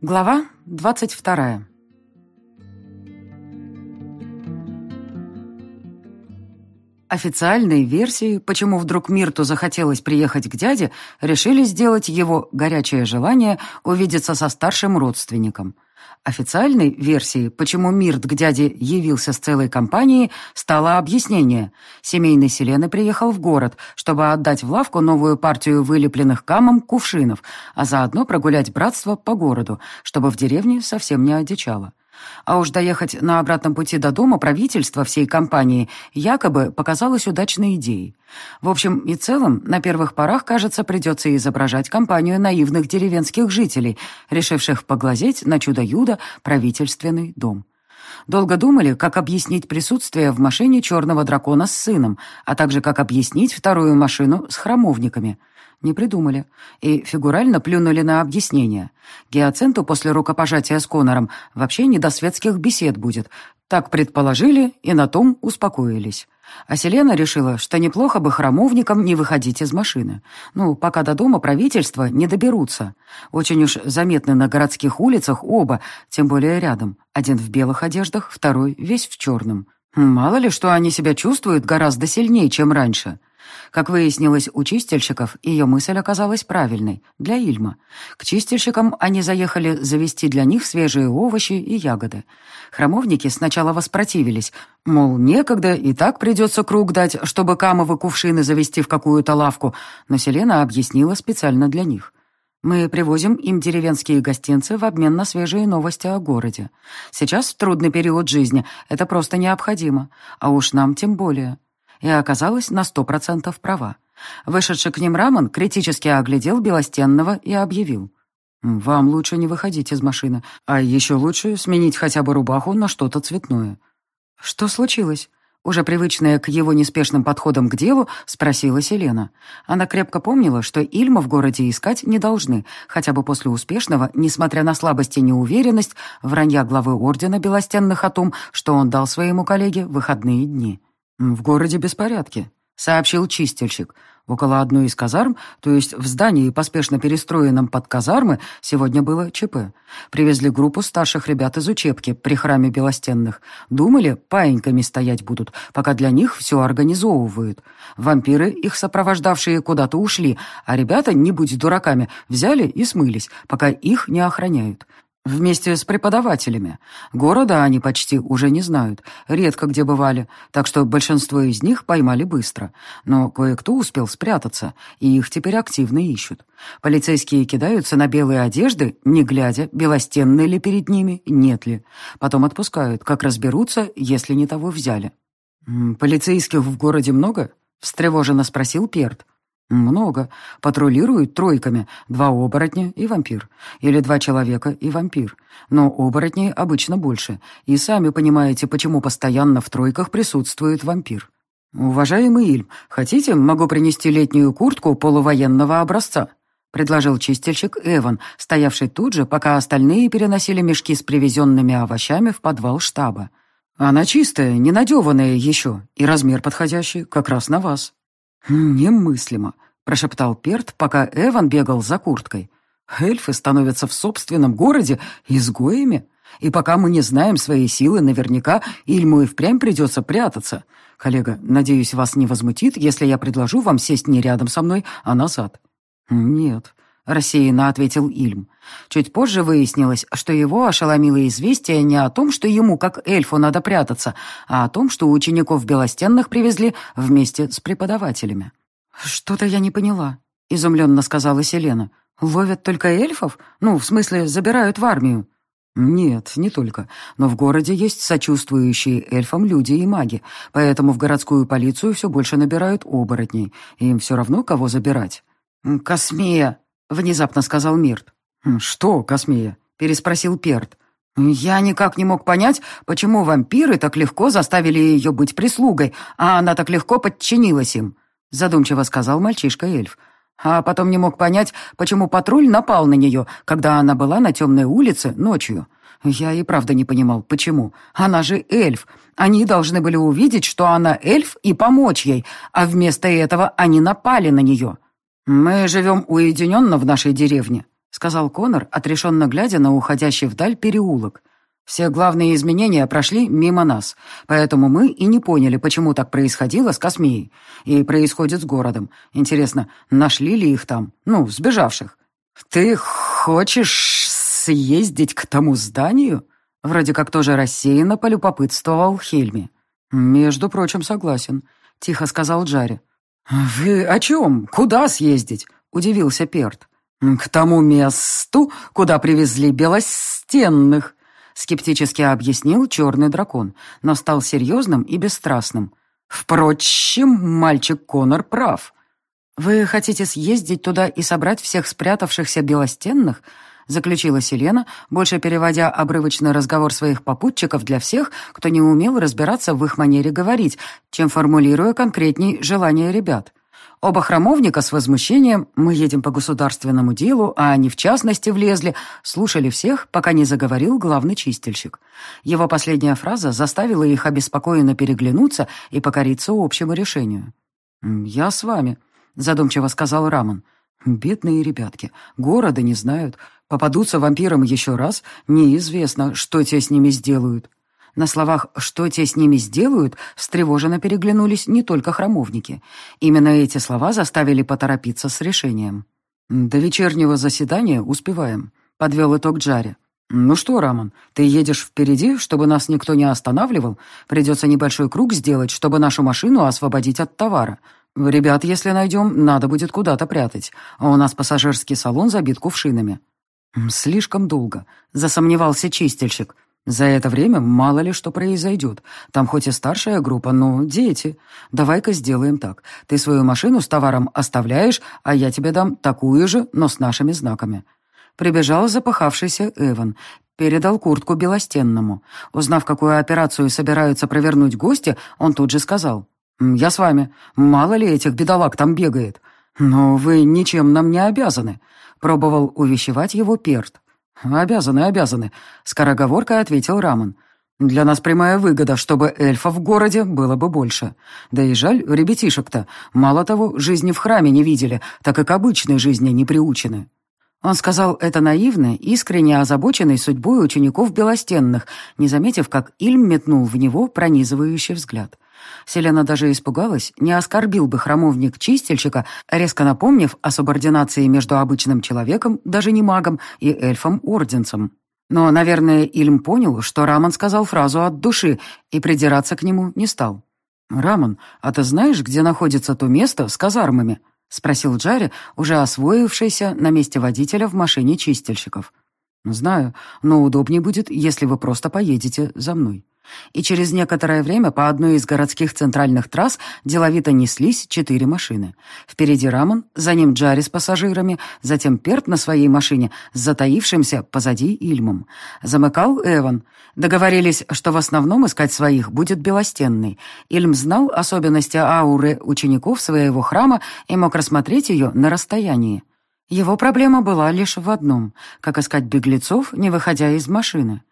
Глава двадцать вторая. Официальной версией, почему вдруг Мирту захотелось приехать к дяде, решили сделать его горячее желание увидеться со старшим родственником – Официальной версией, почему Мирт к дяде явился с целой компанией, стало объяснение. Семейный Селены приехал в город, чтобы отдать в лавку новую партию вылепленных камом кувшинов, а заодно прогулять братство по городу, чтобы в деревне совсем не одичало. А уж доехать на обратном пути до дома правительства всей компании якобы показалось удачной идеей. В общем и целом, на первых порах, кажется, придется изображать компанию наивных деревенских жителей, решивших поглазеть на чудо-юдо правительственный дом. Долго думали, как объяснить присутствие в машине черного дракона с сыном, а также как объяснить вторую машину с храмовниками – не придумали. И фигурально плюнули на объяснение. Геоценту после рукопожатия с Конором вообще не до светских бесед будет. Так предположили и на том успокоились. А Селена решила, что неплохо бы храмовникам не выходить из машины. Ну, пока до дома правительства не доберутся. Очень уж заметны на городских улицах оба, тем более рядом. Один в белых одеждах, второй весь в черном. Мало ли, что они себя чувствуют гораздо сильнее, чем раньше. Как выяснилось у чистильщиков, ее мысль оказалась правильной, для Ильма. К чистильщикам они заехали завести для них свежие овощи и ягоды. Храмовники сначала воспротивились, мол, некогда, и так придется круг дать, чтобы камовы кувшины завести в какую-то лавку, но Селена объяснила специально для них. Мы привозим им деревенские гостинцы в обмен на свежие новости о городе. Сейчас, трудный период жизни, это просто необходимо, а уж нам тем более и оказалась на сто процентов права. Вышедший к ним Рамон критически оглядел Белостенного и объявил. «Вам лучше не выходить из машины, а еще лучше сменить хотя бы рубаху на что-то цветное». «Что случилось?» Уже привычная к его неспешным подходам к делу, спросила Селена. Она крепко помнила, что Ильма в городе искать не должны, хотя бы после успешного, несмотря на слабость и неуверенность, вранья главы Ордена Белостенных о том, что он дал своему коллеге выходные дни. «В городе беспорядки», — сообщил чистильщик. Около одной из казарм, то есть в здании, поспешно перестроенном под казармы, сегодня было ЧП. Привезли группу старших ребят из учебки при храме Белостенных. Думали, паиньками стоять будут, пока для них все организовывают. Вампиры, их сопровождавшие, куда-то ушли, а ребята, не будь дураками, взяли и смылись, пока их не охраняют. Вместе с преподавателями. Города они почти уже не знают, редко где бывали, так что большинство из них поймали быстро. Но кое-кто успел спрятаться, и их теперь активно ищут. Полицейские кидаются на белые одежды, не глядя, белостенные ли перед ними, нет ли. Потом отпускают, как разберутся, если не того взяли. «Полицейских в городе много?» — встревоженно спросил Перт. «Много. Патрулируют тройками. Два оборотня и вампир. Или два человека и вампир. Но оборотней обычно больше. И сами понимаете, почему постоянно в тройках присутствует вампир. Уважаемый Ильм, хотите, могу принести летнюю куртку полувоенного образца?» предложил чистильщик Эван, стоявший тут же, пока остальные переносили мешки с привезенными овощами в подвал штаба. «Она чистая, ненадеванная еще, и размер подходящий как раз на вас». «Немыслимо», — прошептал Перт, пока Эван бегал за курткой. «Эльфы становятся в собственном городе изгоями, и пока мы не знаем своей силы наверняка, Ильму и впрямь придется прятаться. Коллега, надеюсь, вас не возмутит, если я предложу вам сесть не рядом со мной, а назад». «Нет», — рассеянно ответил Ильм. Чуть позже выяснилось, что его ошеломило известие не о том, что ему, как эльфу, надо прятаться, а о том, что учеников Белостенных привезли вместе с преподавателями. «Что-то я не поняла», — изумленно сказала Селена. «Ловят только эльфов? Ну, в смысле, забирают в армию?» «Нет, не только. Но в городе есть сочувствующие эльфам люди и маги, поэтому в городскую полицию все больше набирают оборотней. Им все равно, кого забирать». «Космея!» — внезапно сказал Мирт. «Что, Космея?» — переспросил Перт. «Я никак не мог понять, почему вампиры так легко заставили ее быть прислугой, а она так легко подчинилась им», — задумчиво сказал мальчишка-эльф. А потом не мог понять, почему патруль напал на нее, когда она была на темной улице ночью. Я и правда не понимал, почему. Она же эльф. Они должны были увидеть, что она эльф, и помочь ей, а вместо этого они напали на нее. «Мы живем уединенно в нашей деревне», — сказал Конор, отрешенно глядя на уходящий вдаль переулок. «Все главные изменения прошли мимо нас, поэтому мы и не поняли, почему так происходило с Космией и происходит с городом. Интересно, нашли ли их там? Ну, сбежавших?» «Ты хочешь съездить к тому зданию?» Вроде как тоже рассеянно полюбопытствовал Хельми. «Между прочим, согласен», — тихо сказал Джарри. «Вы о чем? Куда съездить?» — удивился Перт. «К тому месту, куда привезли белостенных», — скептически объяснил черный дракон, но стал серьезным и бесстрастным. «Впрочем, мальчик Конор прав. Вы хотите съездить туда и собрать всех спрятавшихся белостенных?» Заключила Селена, больше переводя обрывочный разговор своих попутчиков для всех, кто не умел разбираться в их манере говорить, чем формулируя конкретней желания ребят. Оба храмовника с возмущением «мы едем по государственному делу, а они в частности влезли», слушали всех, пока не заговорил главный чистильщик. Его последняя фраза заставила их обеспокоенно переглянуться и покориться общему решению. «Я с вами», — задумчиво сказал Рамон. «Бедные ребятки, города не знают, Попадутся вампирам еще раз, неизвестно, что те с ними сделают. На словах «что те с ними сделают» встревоженно переглянулись не только храмовники. Именно эти слова заставили поторопиться с решением. «До вечернего заседания успеваем», — подвел итог Джари. «Ну что, Рамон, ты едешь впереди, чтобы нас никто не останавливал? Придется небольшой круг сделать, чтобы нашу машину освободить от товара. Ребят, если найдем, надо будет куда-то прятать, а у нас пассажирский салон забит кувшинами». «Слишком долго», — засомневался чистильщик. «За это время мало ли что произойдет. Там хоть и старшая группа, но дети. Давай-ка сделаем так. Ты свою машину с товаром оставляешь, а я тебе дам такую же, но с нашими знаками». Прибежал запахавшийся Эван, передал куртку Белостенному. Узнав, какую операцию собираются провернуть гости, он тут же сказал. «Я с вами. Мало ли этих бедолаг там бегает. Но вы ничем нам не обязаны. Пробовал увещевать его Перт. «Обязаны, обязаны», — скороговоркой ответил Рамон. «Для нас прямая выгода, чтобы эльфов в городе было бы больше. Да и жаль ребятишек-то. Мало того, жизни в храме не видели, так и к обычной жизни не приучены». Он сказал это наивно, искренне озабоченный судьбой учеников Белостенных, не заметив, как Ильм метнул в него пронизывающий взгляд. Селена даже испугалась, не оскорбил бы храмовник чистильщика, резко напомнив о субординации между обычным человеком, даже не магом, и эльфом-орденцем. Но, наверное, Ильм понял, что Рамон сказал фразу от души и придираться к нему не стал. «Рамон, а ты знаешь, где находится то место с казармами?» — спросил Джарри, уже освоившийся на месте водителя в машине чистильщиков. «Знаю, но удобнее будет, если вы просто поедете за мной». И через некоторое время по одной из городских центральных трасс деловито неслись четыре машины. Впереди Рамон, за ним Джарри с пассажирами, затем Перт на своей машине с затаившимся позади Ильмом. Замыкал Эван. Договорились, что в основном искать своих будет Белостенный. Ильм знал особенности ауры учеников своего храма и мог рассмотреть ее на расстоянии. Его проблема была лишь в одном — как искать беглецов, не выходя из машины.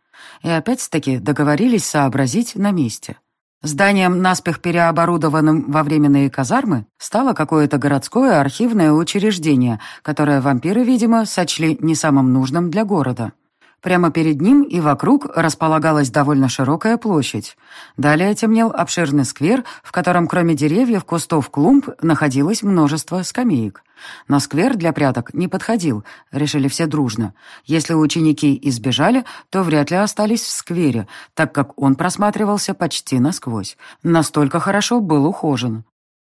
И опять-таки договорились сообразить на месте. Зданием, наспех переоборудованным во временные казармы, стало какое-то городское архивное учреждение, которое вампиры, видимо, сочли не самым нужным для города. Прямо перед ним и вокруг располагалась довольно широкая площадь. Далее темнел обширный сквер, в котором кроме деревьев, кустов, клумб находилось множество скамеек. Но сквер для пряток не подходил, решили все дружно. Если ученики избежали, то вряд ли остались в сквере, так как он просматривался почти насквозь. Настолько хорошо был ухожен.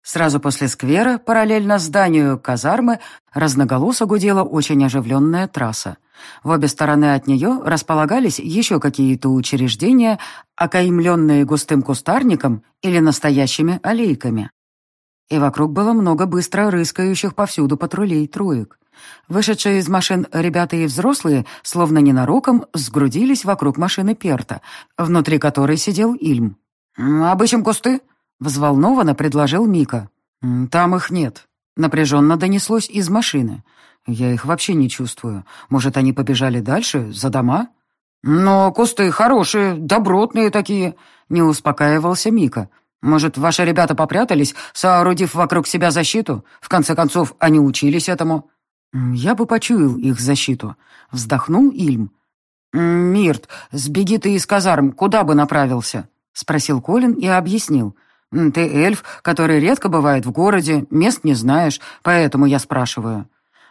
Сразу после сквера, параллельно зданию казармы, разноголосо гудела очень оживленная трасса. В обе стороны от нее располагались еще какие-то учреждения, окаймленные густым кустарником или настоящими аллейками. И вокруг было много быстро рыскающих повсюду патрулей троек. Вышедшие из машин ребята и взрослые, словно ненароком, сгрудились вокруг машины Перта, внутри которой сидел Ильм. «Обыщем кусты?» — взволнованно предложил Мика. «Там их нет», — напряженно донеслось из машины. «Я их вообще не чувствую. Может, они побежали дальше, за дома?» «Но кусты хорошие, добротные такие», — не успокаивался Мика. «Может, ваши ребята попрятались, соорудив вокруг себя защиту? В конце концов, они учились этому». «Я бы почуял их защиту», — вздохнул Ильм. «Мирт, сбеги ты из казарм, куда бы направился?» — спросил Колин и объяснил. «Ты эльф, который редко бывает в городе, мест не знаешь, поэтому я спрашиваю».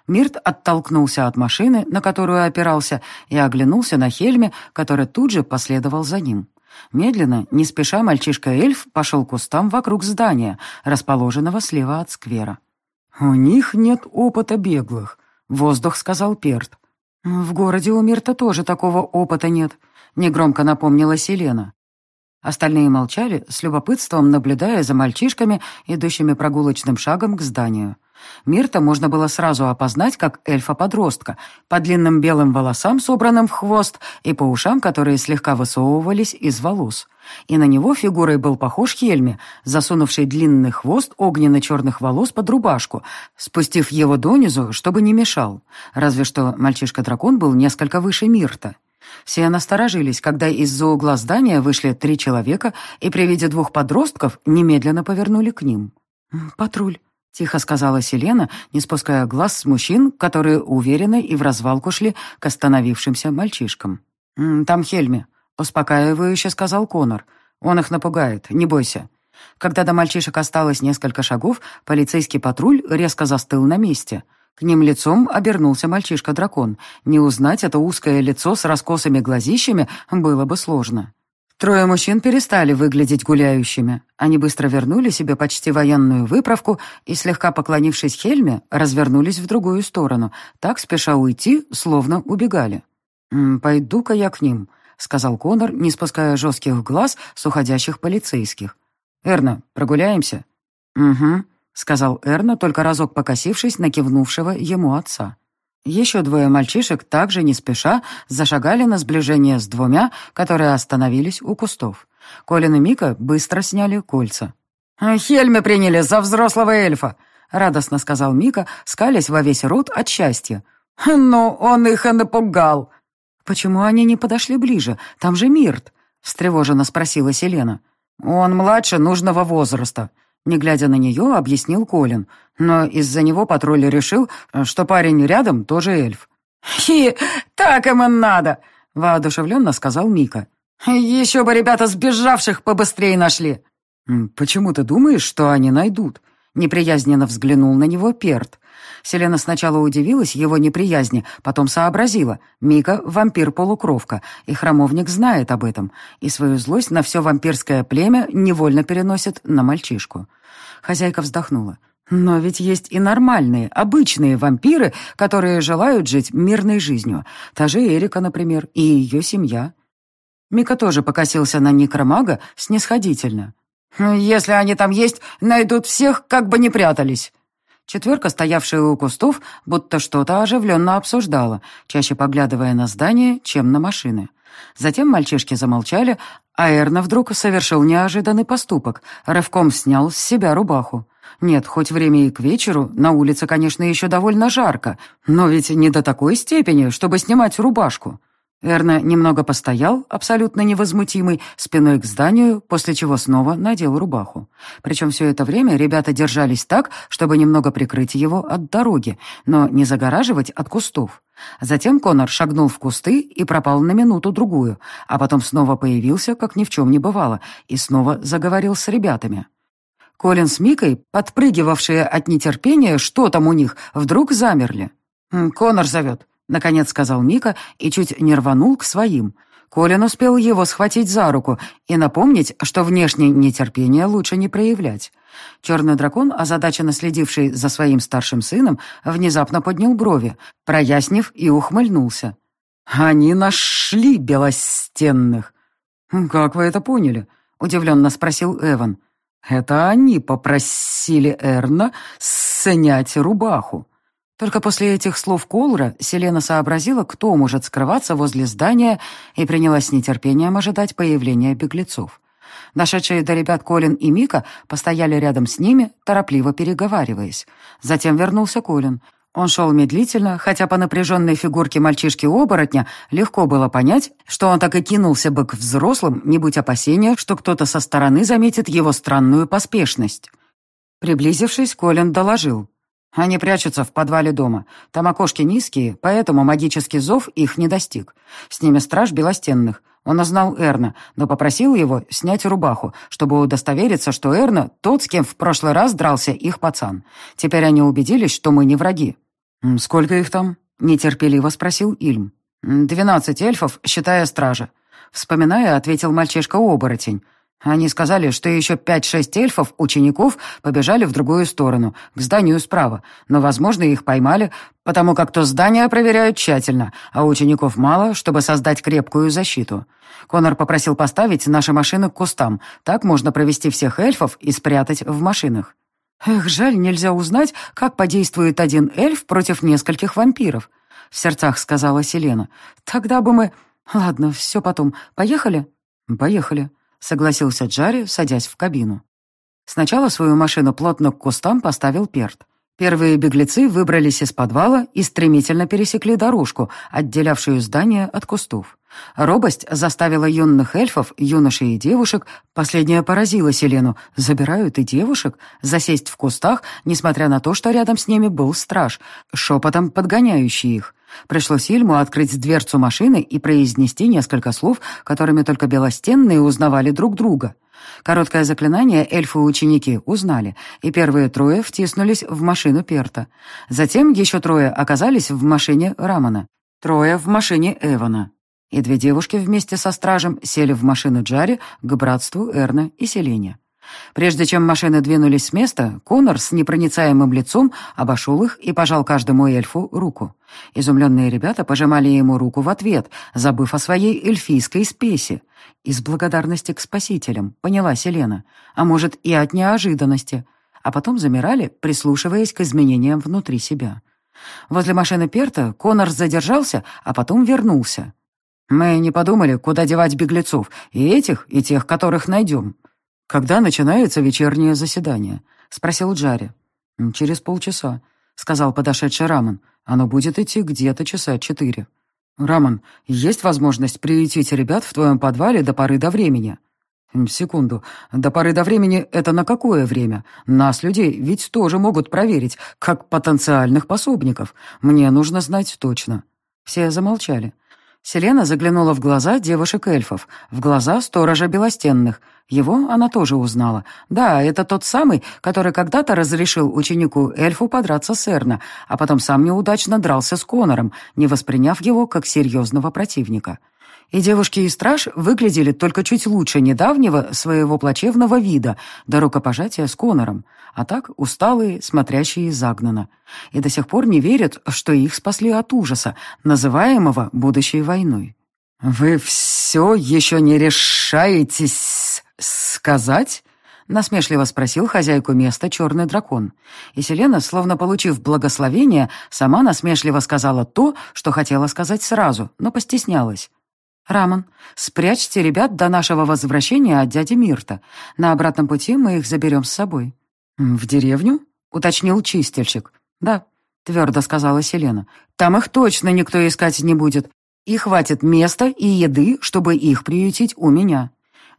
Мирт оттолкнулся от машины, на которую опирался, и оглянулся на Хельме, который тут же последовал за ним. Медленно, не спеша, мальчишка-эльф пошел кустам вокруг здания, расположенного слева от сквера. «У них нет опыта беглых», — воздух сказал Перт. «В городе у Мирта тоже такого опыта нет», — негромко напомнила Селена. Остальные молчали, с любопытством наблюдая за мальчишками, идущими прогулочным шагом к зданию. Мирта можно было сразу опознать как эльфа-подростка, по длинным белым волосам, собранным в хвост, и по ушам, которые слегка высовывались из волос. И на него фигурой был похож Хельме, засунувший длинный хвост огненно-черных волос под рубашку, спустив его донизу, чтобы не мешал. Разве что мальчишка-дракон был несколько выше Мирта. Все насторожились, когда из-за угла здания вышли три человека и при виде двух подростков немедленно повернули к ним. «Патруль», — тихо сказала Селена, не спуская глаз с мужчин, которые уверенно и в развалку шли к остановившимся мальчишкам. «Там Хельми», — успокаивающе сказал Конор. «Он их напугает, не бойся». Когда до мальчишек осталось несколько шагов, полицейский патруль резко застыл на месте. К ним лицом обернулся мальчишка-дракон. Не узнать это узкое лицо с раскосыми глазищами было бы сложно. Трое мужчин перестали выглядеть гуляющими. Они быстро вернули себе почти военную выправку и, слегка поклонившись Хельме, развернулись в другую сторону, так спеша уйти, словно убегали. «Пойду-ка я к ним», — сказал Конор, не спуская жестких глаз с уходящих полицейских. «Эрна, прогуляемся?» «Угу», — сказал Эрна, только разок покосившись на кивнувшего ему отца. Еще двое мальчишек, также не спеша, зашагали на сближение с двумя, которые остановились у кустов. Колин и Мика быстро сняли кольца. «Хельме приняли за взрослого эльфа!» — радостно сказал Мика, скалясь во весь рот от счастья. «Ну, он их и напугал!» «Почему они не подошли ближе? Там же Мирт!» — встревоженно спросила Селена. «Он младше нужного возраста», не глядя на нее, объяснил Колин. Но из-за него патруль решил, что парень рядом тоже эльф. «Хи, так им и надо!» — воодушевленно сказал Мика. «Еще бы ребята сбежавших побыстрее нашли!» «Почему ты думаешь, что они найдут?» Неприязненно взглянул на него Перт. Селена сначала удивилась его неприязни, потом сообразила. Мика — вампир-полукровка, и храмовник знает об этом, и свою злость на все вампирское племя невольно переносит на мальчишку. Хозяйка вздохнула. Но ведь есть и нормальные, обычные вампиры, которые желают жить мирной жизнью. Та же Эрика, например, и ее семья. Мика тоже покосился на некромага снисходительно. «Если они там есть, найдут всех, как бы не прятались». Четверка, стоявшая у кустов, будто что-то оживленно обсуждала, чаще поглядывая на здание, чем на машины. Затем мальчишки замолчали, а Эрна вдруг совершил неожиданный поступок, рывком снял с себя рубаху. Нет, хоть время и к вечеру, на улице, конечно, еще довольно жарко, но ведь не до такой степени, чтобы снимать рубашку. Эрна немного постоял, абсолютно невозмутимый, спиной к зданию, после чего снова надел рубаху. Причем все это время ребята держались так, чтобы немного прикрыть его от дороги, но не загораживать от кустов. Затем Конор шагнул в кусты и пропал на минуту-другую, а потом снова появился, как ни в чем не бывало, и снова заговорил с ребятами. Колин с Микой, подпрыгивавшие от нетерпения, что там у них, вдруг замерли. «Конор зовет», Наконец сказал Мика и чуть не рванул к своим. Колин успел его схватить за руку и напомнить, что внешнее нетерпение лучше не проявлять. Черный дракон, озадаченно следивший за своим старшим сыном, внезапно поднял брови, прояснив и ухмыльнулся. «Они нашли белостенных!» «Как вы это поняли?» — удивленно спросил Эван. «Это они попросили Эрна снять рубаху». Только после этих слов Колра Селена сообразила, кто может скрываться возле здания, и принялась с нетерпением ожидать появления беглецов. Дошедшие до ребят Колин и Мика постояли рядом с ними, торопливо переговариваясь. Затем вернулся Колин. Он шел медлительно, хотя по напряженной фигурке мальчишки-оборотня легко было понять, что он так и кинулся бы к взрослым, не будь опасения, что кто-то со стороны заметит его странную поспешность. Приблизившись, Колин доложил. Они прячутся в подвале дома. Там окошки низкие, поэтому магический зов их не достиг. С ними страж Белостенных. Он узнал Эрна, но попросил его снять рубаху, чтобы удостовериться, что Эрна тот, с кем в прошлый раз дрался их пацан. Теперь они убедились, что мы не враги. «Сколько их там?» — нетерпеливо спросил Ильм. «Двенадцать эльфов, считая стража». Вспоминая, ответил мальчишка-оборотень. Они сказали, что еще пять-шесть эльфов, учеников, побежали в другую сторону, к зданию справа, но, возможно, их поймали, потому как то здание проверяют тщательно, а учеников мало, чтобы создать крепкую защиту. Конор попросил поставить наши машины к кустам, так можно провести всех эльфов и спрятать в машинах. Эх, жаль, нельзя узнать, как подействует один эльф против нескольких вампиров, в сердцах сказала Селена. Тогда бы мы... Ладно, все потом. Поехали? Поехали. — согласился Джарри, садясь в кабину. Сначала свою машину плотно к кустам поставил Перт. Первые беглецы выбрались из подвала и стремительно пересекли дорожку, отделявшую здание от кустов. Робость заставила юных эльфов, юношей и девушек, последняя поразила Селену, забирают и девушек, засесть в кустах, несмотря на то, что рядом с ними был страж, шепотом подгоняющий их. Пришлось Ильму открыть дверцу машины и произнести несколько слов, которыми только белостенные узнавали друг друга. Короткое заклинание эльфы-ученики узнали, и первые трое втиснулись в машину Перта. Затем еще трое оказались в машине Рамана, трое в машине Эвана. И две девушки вместе со стражем сели в машину Джари к братству Эрна и Селения. Прежде чем машины двинулись с места, Конор с непроницаемым лицом обошел их и пожал каждому эльфу руку. Изумленные ребята пожимали ему руку в ответ, забыв о своей эльфийской спеси. Из благодарности к спасителям, поняла Селена, а может и от неожиданности. А потом замирали, прислушиваясь к изменениям внутри себя. Возле машины Перта Конор задержался, а потом вернулся. Мы не подумали, куда девать беглецов, и этих, и тех, которых найдем. Когда начинается вечернее заседание? Спросил Джари. Через полчаса, сказал подошедший Раман. Оно будет идти где-то часа четыре. Раман, есть возможность приютить ребят в твоем подвале до поры до времени? Секунду. До поры до времени — это на какое время? Нас, людей, ведь тоже могут проверить, как потенциальных пособников. Мне нужно знать точно. Все замолчали. Селена заглянула в глаза девушек-эльфов, в глаза сторожа Белостенных. Его она тоже узнала. Да, это тот самый, который когда-то разрешил ученику-эльфу подраться с Эрна, а потом сам неудачно дрался с Конором, не восприняв его как серьезного противника. И девушки и страж выглядели только чуть лучше недавнего своего плачевного вида до рукопожатия с Конором, а так усталые, смотрящие загнано. И до сих пор не верят, что их спасли от ужаса, называемого будущей войной. «Вы все еще не решаетесь сказать?» насмешливо спросил хозяйку места черный дракон. И Селена, словно получив благословение, сама насмешливо сказала то, что хотела сказать сразу, но постеснялась. «Рамон, спрячьте ребят до нашего возвращения от дяди Мирта. На обратном пути мы их заберем с собой». «В деревню?» — уточнил чистильщик. «Да», — твердо сказала Селена. «Там их точно никто искать не будет. И хватит места и еды, чтобы их приютить у меня».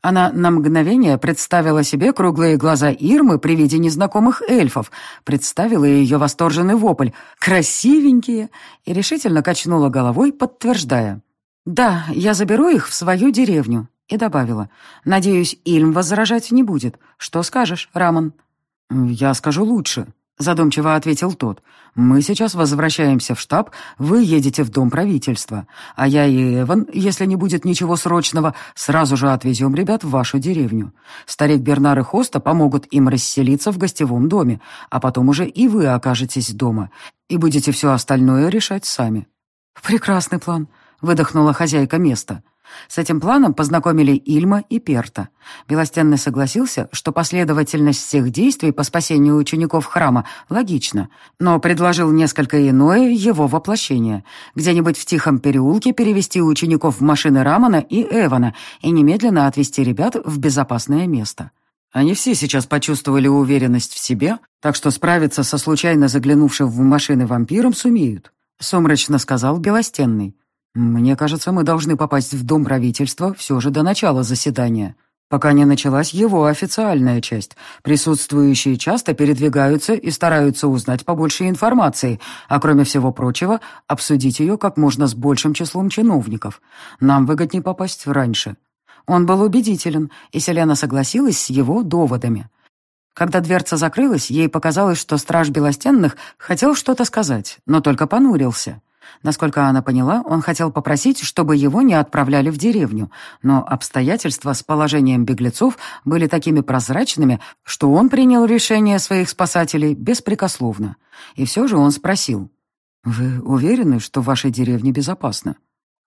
Она на мгновение представила себе круглые глаза Ирмы при виде незнакомых эльфов, представила ее восторженный вопль «красивенькие» и решительно качнула головой, подтверждая. «Да, я заберу их в свою деревню», и добавила. «Надеюсь, Ильм возражать не будет. Что скажешь, Рамон?» «Я скажу лучше», — задумчиво ответил тот. «Мы сейчас возвращаемся в штаб, вы едете в дом правительства, а я и Эван, если не будет ничего срочного, сразу же отвезем ребят в вашу деревню. Старик Бернар и Хоста помогут им расселиться в гостевом доме, а потом уже и вы окажетесь дома, и будете все остальное решать сами». «Прекрасный план», — выдохнула хозяйка места. С этим планом познакомили Ильма и Перта. Белостенный согласился, что последовательность всех действий по спасению учеников храма логична, но предложил несколько иное его воплощение. Где-нибудь в тихом переулке перевести учеников в машины Рамана и Эвана и немедленно отвезти ребят в безопасное место. Они все сейчас почувствовали уверенность в себе, так что справиться со случайно заглянувшим в машины вампиром сумеют, — сумрачно сказал Белостенный. «Мне кажется, мы должны попасть в Дом правительства все же до начала заседания». пока не началась его официальная часть. Присутствующие часто передвигаются и стараются узнать побольше информации, а кроме всего прочего, обсудить ее как можно с большим числом чиновников. Нам выгоднее попасть раньше. Он был убедителен, и Селена согласилась с его доводами. Когда дверца закрылась, ей показалось, что страж Белостенных хотел что-то сказать, но только понурился. Насколько она поняла, он хотел попросить, чтобы его не отправляли в деревню, но обстоятельства с положением беглецов были такими прозрачными, что он принял решение своих спасателей беспрекословно. И все же он спросил, «Вы уверены, что в вашей деревне безопасно?»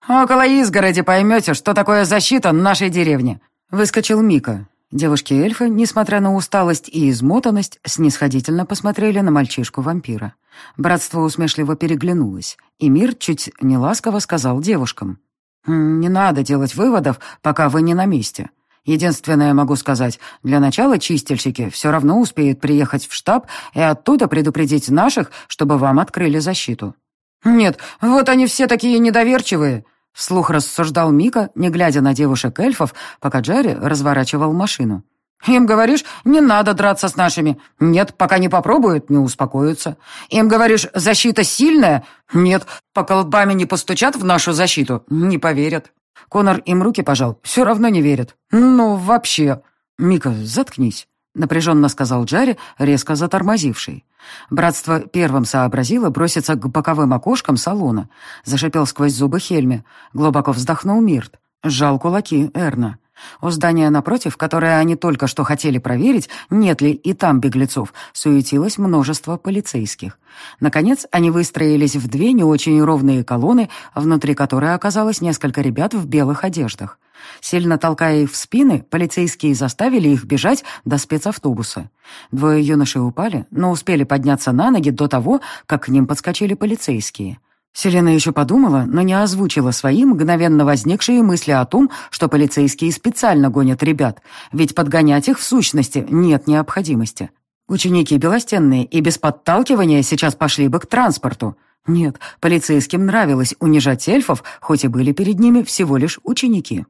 «Около изгороди поймете, что такое защита нашей деревни», — выскочил Мика. Девушки-эльфы, несмотря на усталость и измотанность, снисходительно посмотрели на мальчишку-вампира. Братство усмешливо переглянулось, и мир чуть неласково сказал девушкам. «Не надо делать выводов, пока вы не на месте. Единственное могу сказать, для начала чистильщики все равно успеют приехать в штаб и оттуда предупредить наших, чтобы вам открыли защиту». «Нет, вот они все такие недоверчивые», Вслух рассуждал Мика, не глядя на девушек-эльфов, пока Джерри разворачивал машину. «Им говоришь, не надо драться с нашими. Нет, пока не попробуют, не успокоятся. Им говоришь, защита сильная. Нет, пока лбами не постучат в нашу защиту, не поверят». Конор им руки пожал, все равно не верят. «Ну, вообще...» «Мика, заткнись», — напряженно сказал Джарри, резко затормозивший. Братство первым сообразило броситься к боковым окошкам салона. Зашипел сквозь зубы Хельме. Глубоко вздохнул Мирт. Сжал кулаки Эрна. У здания напротив, которое они только что хотели проверить, нет ли и там беглецов, суетилось множество полицейских. Наконец, они выстроились в две не очень ровные колонны, внутри которой оказалось несколько ребят в белых одеждах. Сильно толкая их в спины, полицейские заставили их бежать до спецавтобуса. Двое юношей упали, но успели подняться на ноги до того, как к ним подскочили полицейские. Селена еще подумала, но не озвучила свои мгновенно возникшие мысли о том, что полицейские специально гонят ребят, ведь подгонять их в сущности нет необходимости. Ученики белостенные и без подталкивания сейчас пошли бы к транспорту. Нет, полицейским нравилось унижать эльфов, хоть и были перед ними всего лишь ученики.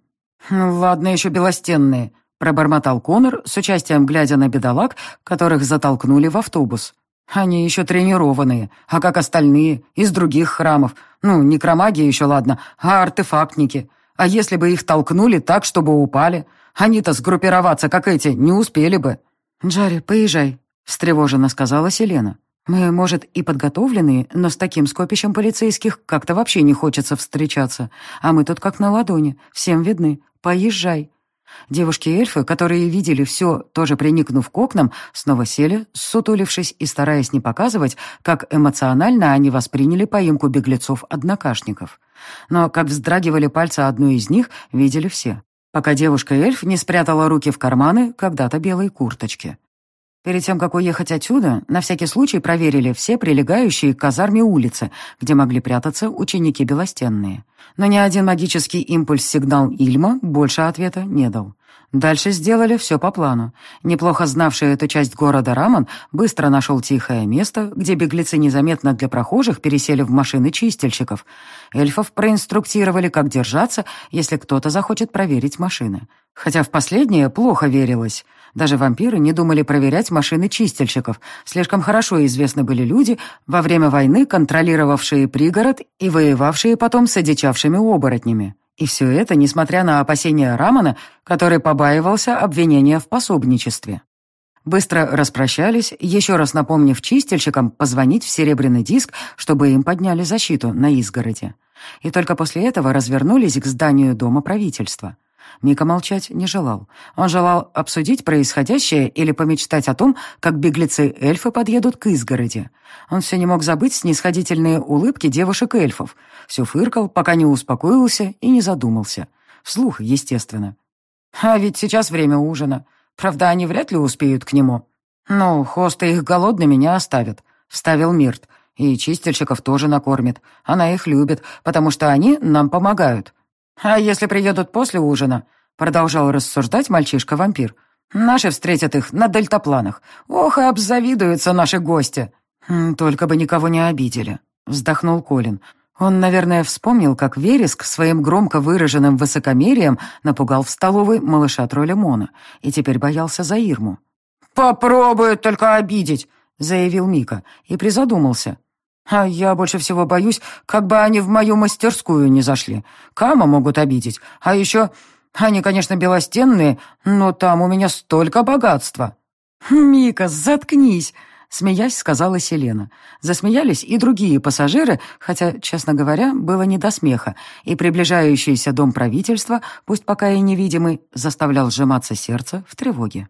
«Ну, «Ладно еще белостенные», — пробормотал Конор, с участием глядя на бедолаг, которых затолкнули в автобус. «Они еще тренированные, а как остальные, из других храмов. Ну, некромаги еще ладно, а артефактники. А если бы их толкнули так, чтобы упали? Они-то сгруппироваться, как эти, не успели бы». «Джарри, поезжай», — встревоженно сказала Селена. «Мы, может, и подготовленные, но с таким скопищем полицейских как-то вообще не хочется встречаться. А мы тут как на ладони, всем видны. Поезжай». Девушки-эльфы, которые видели все, тоже приникнув к окнам, снова сели, сутулившись и стараясь не показывать, как эмоционально они восприняли поимку беглецов-однокашников. Но как вздрагивали пальцы одной из них, видели все, пока девушка-эльф не спрятала руки в карманы когда-то белой курточки. Перед тем, как уехать отсюда, на всякий случай проверили все прилегающие к казарме улицы, где могли прятаться ученики Белостенные. Но ни один магический импульс-сигнал Ильма больше ответа не дал. Дальше сделали все по плану. Неплохо знавший эту часть города Раман быстро нашел тихое место, где беглецы незаметно для прохожих пересели в машины чистильщиков. Эльфов проинструктировали, как держаться, если кто-то захочет проверить машины. Хотя в последнее плохо верилось. Даже вампиры не думали проверять машины чистильщиков. Слишком хорошо известны были люди, во время войны контролировавшие пригород и воевавшие потом с одичавшими оборотнями. И все это, несмотря на опасения Рамана, который побаивался обвинения в пособничестве. Быстро распрощались, еще раз напомнив чистильщикам позвонить в серебряный диск, чтобы им подняли защиту на изгороде. И только после этого развернулись к зданию Дома правительства. Мика молчать не желал. Он желал обсудить происходящее или помечтать о том, как беглецы-эльфы подъедут к изгороди. Он все не мог забыть снисходительные улыбки девушек-эльфов. Все фыркал, пока не успокоился и не задумался. Вслух, естественно. А ведь сейчас время ужина. Правда, они вряд ли успеют к нему. «Ну, хосты их голодными не оставят», — вставил Мирт. «И чистильщиков тоже накормит. Она их любит, потому что они нам помогают. «А если приедут после ужина?» — продолжал рассуждать мальчишка-вампир. «Наши встретят их на дельтапланах. Ох, и обзавидуются наши гости!» «Только бы никого не обидели», — вздохнул Колин. Он, наверное, вспомнил, как Вереск своим громко выраженным высокомерием напугал в столовой малыша Троллемона и теперь боялся за Ирму. «Попробует только обидеть», — заявил Мика и призадумался. «А я больше всего боюсь, как бы они в мою мастерскую не зашли. Кама могут обидеть. А еще они, конечно, белостенные, но там у меня столько богатства». «Мика, заткнись!» Смеясь, сказала Селена. Засмеялись и другие пассажиры, хотя, честно говоря, было не до смеха, и приближающийся дом правительства, пусть пока и невидимый, заставлял сжиматься сердце в тревоге.